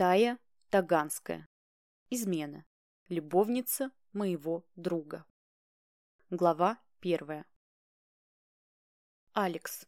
Тая Таганская. Измена. Любовница моего друга. Глава первая. Алекс.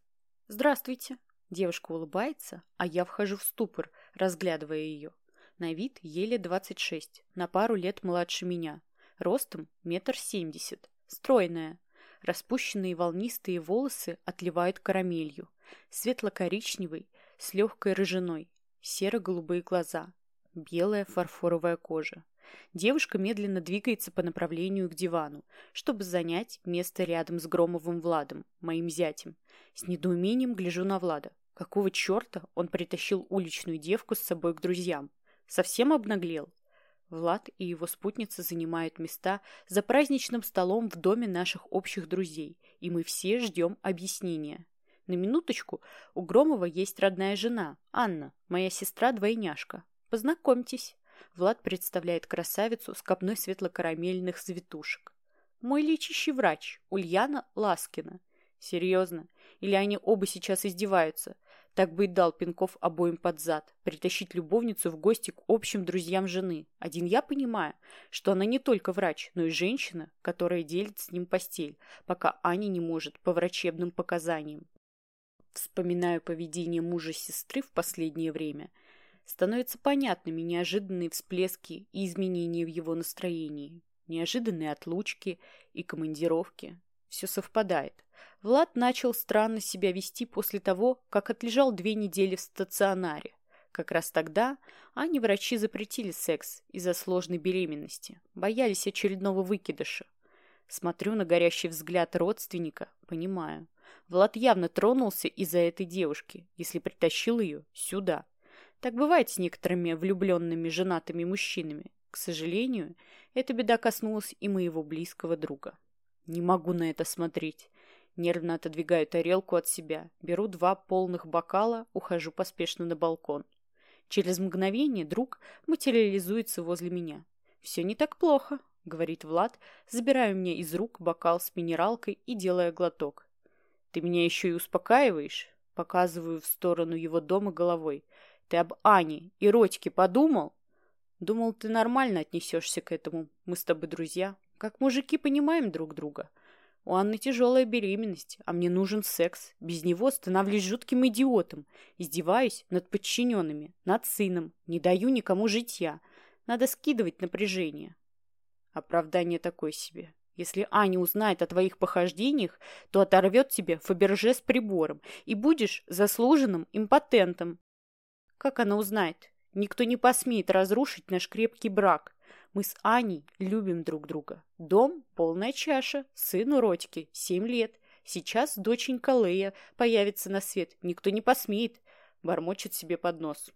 Здравствуйте. Девушка улыбается, а я вхожу в ступор, разглядывая ее. На вид еле 26, на пару лет младше меня. Ростом метр семьдесят. Стройная. Распущенные волнистые волосы отливают карамелью. Светло-коричневый, с легкой рыжиной серо-голубые глаза, белая фарфоровая кожа. Девушка медленно двигается по направлению к дивану, чтобы занять место рядом с Громовым Владом, моим зятем. С недоумением гляжу на Влада. Какого черта он притащил уличную девку с собой к друзьям? Совсем обнаглел? Влад и его спутница занимают места за праздничным столом в доме наших общих друзей, и мы все ждем объяснения. На минуточку, у Громова есть родная жена, Анна, моя сестра-двойняшка. Познакомьтесь. Влад представляет красавицу с копной светло-карамельных завитушек. Мой лечащий врач, Ульяна Ласкина. Серьезно? Или они оба сейчас издеваются? Так бы и дал пинков обоим под зад. Притащить любовницу в гости к общим друзьям жены. Один я понимаю, что она не только врач, но и женщина, которая делит с ним постель, пока Аня не может по врачебным показаниям. Вспоминаю поведение мужа сестры в последнее время. Становятся понятными неожиданные всплески и изменения в его настроении. Неожиданные отлучки и командировки. Все совпадает. Влад начал странно себя вести после того, как отлежал две недели в стационаре. Как раз тогда Ане врачи запретили секс из-за сложной беременности. Боялись очередного выкидыша. Смотрю на горящий взгляд родственника, понимаю. Влад явно тронулся из-за этой девушки, если притащил ее сюда. Так бывает с некоторыми влюбленными женатыми мужчинами. К сожалению, эта беда коснулась и моего близкого друга. Не могу на это смотреть. Нервно отодвигаю тарелку от себя, беру два полных бокала, ухожу поспешно на балкон. Через мгновение друг материализуется возле меня. «Все не так плохо», — говорит Влад, забирая мне из рук бокал с минералкой и делая глоток. Ты меня еще и успокаиваешь? Показываю в сторону его дома головой. Ты об Ане и Родьке подумал? Думал, ты нормально отнесешься к этому. Мы с тобой друзья. Как мужики понимаем друг друга. У Анны тяжелая беременность, а мне нужен секс. Без него становлюсь жутким идиотом. Издеваюсь над подчиненными, над сыном. Не даю никому житья. Надо скидывать напряжение. Оправдание такое себе. Если Аня узнает о твоих похождениях, то оторвет тебе Фаберже с прибором, и будешь заслуженным импотентом. Как она узнает? Никто не посмеет разрушить наш крепкий брак. Мы с Аней любим друг друга. Дом – полная чаша, сыну Родьке – семь лет. Сейчас доченька Лея появится на свет. Никто не посмеет. Бормочет себе под нос.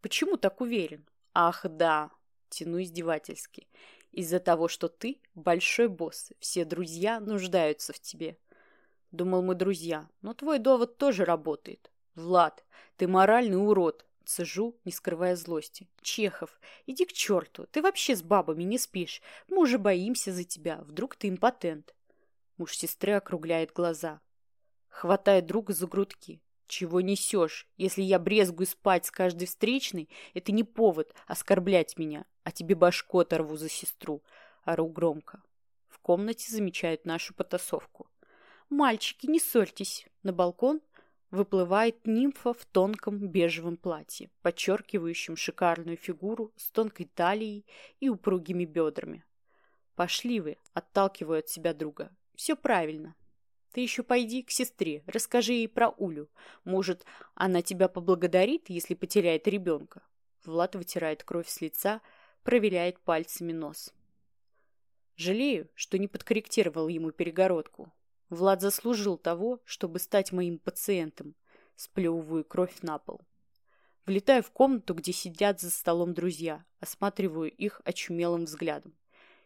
Почему так уверен? Ах, да. Тяну издевательски. Из-за того, что ты большой босс, все друзья нуждаются в тебе. Думал, мы друзья, но твой довод тоже работает. Влад, ты моральный урод. Цежу, не скрывая злости. Чехов, иди к черту. Ты вообще с бабами не спишь. Мы уже боимся за тебя. Вдруг ты импотент. Муж сестры округляет глаза. Хватает друга за грудки. Чего несешь? Если я брезгую спать с каждой встречной, это не повод оскорблять меня, а тебе башку оторву за сестру. Ору громко. В комнате замечают нашу потасовку. «Мальчики, не ссорьтесь!» На балкон выплывает нимфа в тонком бежевом платье, подчеркивающем шикарную фигуру с тонкой талией и упругими бедрами. «Пошли вы!» – отталкиваю от себя друга. «Все правильно. Ты еще пойди к сестре, расскажи ей про Улю. Может, она тебя поблагодарит, если потеряет ребенка. Влад вытирает кровь с лица, проверяет пальцами нос. Жалею, что не подкорректировал ему перегородку. Влад заслужил того, чтобы стать моим пациентом. Сплевываю кровь на пол. Влетаю в комнату, где сидят за столом друзья. Осматриваю их очумелым взглядом.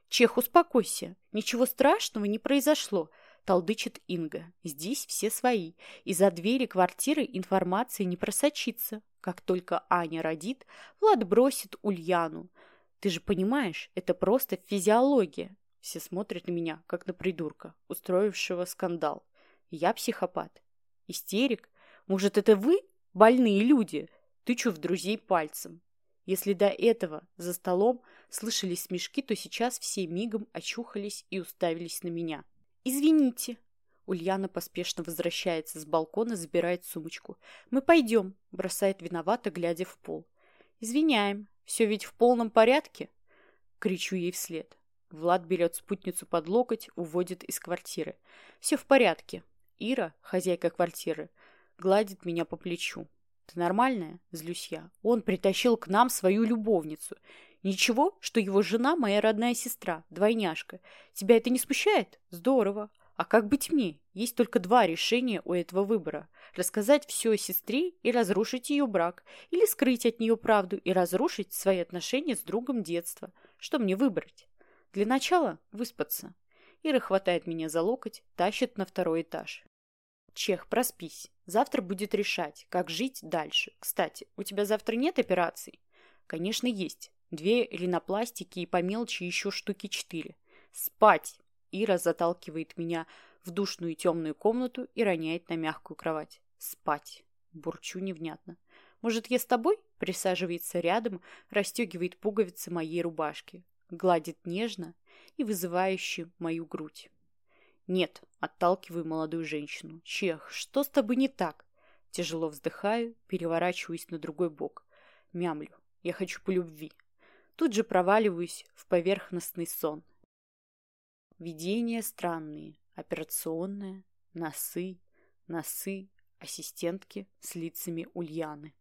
«Чех, успокойся. Ничего страшного не произошло толдычит Инга. Здесь все свои. И за двери квартиры информации не просочится. Как только Аня родит, Влад бросит Ульяну. Ты же понимаешь, это просто физиология. Все смотрят на меня, как на придурка, устроившего скандал. Я психопат. Истерик? Может, это вы, больные люди? Тычу в друзей пальцем. Если до этого за столом слышались смешки, то сейчас все мигом очухались и уставились на меня. «Извините». Ульяна поспешно возвращается с балкона, забирает сумочку. «Мы пойдем», – бросает виновато, глядя в пол. «Извиняем. Все ведь в полном порядке?» Кричу ей вслед. Влад берет спутницу под локоть, уводит из квартиры. «Все в порядке». Ира, хозяйка квартиры, гладит меня по плечу. «Ты нормальная?» – злюсь я. «Он притащил к нам свою любовницу. Ничего, что его жена – моя родная сестра, двойняшка. Тебя это не смущает? Здорово. А как быть мне? Есть только два решения у этого выбора. Рассказать все о сестре и разрушить ее брак. Или скрыть от нее правду и разрушить свои отношения с другом детства. Что мне выбрать? Для начала выспаться. Ира хватает меня за локоть, тащит на второй этаж. Чех, проспись. Завтра будет решать, как жить дальше. Кстати, у тебя завтра нет операций? Конечно, есть. Две ринопластики и по мелочи еще штуки четыре. Спать! Ира заталкивает меня в душную темную комнату и роняет на мягкую кровать. Спать. Бурчу невнятно. Может, я с тобой? Присаживается рядом, расстегивает пуговицы моей рубашки. Гладит нежно и вызывающе мою грудь. Нет, отталкиваю молодую женщину. Чех, что с тобой не так? Тяжело вздыхаю, переворачиваюсь на другой бок. Мямлю. Я хочу по любви. Тут же проваливаюсь в поверхностный сон. Видения странные. Операционная, носы, носы, ассистентки с лицами Ульяны.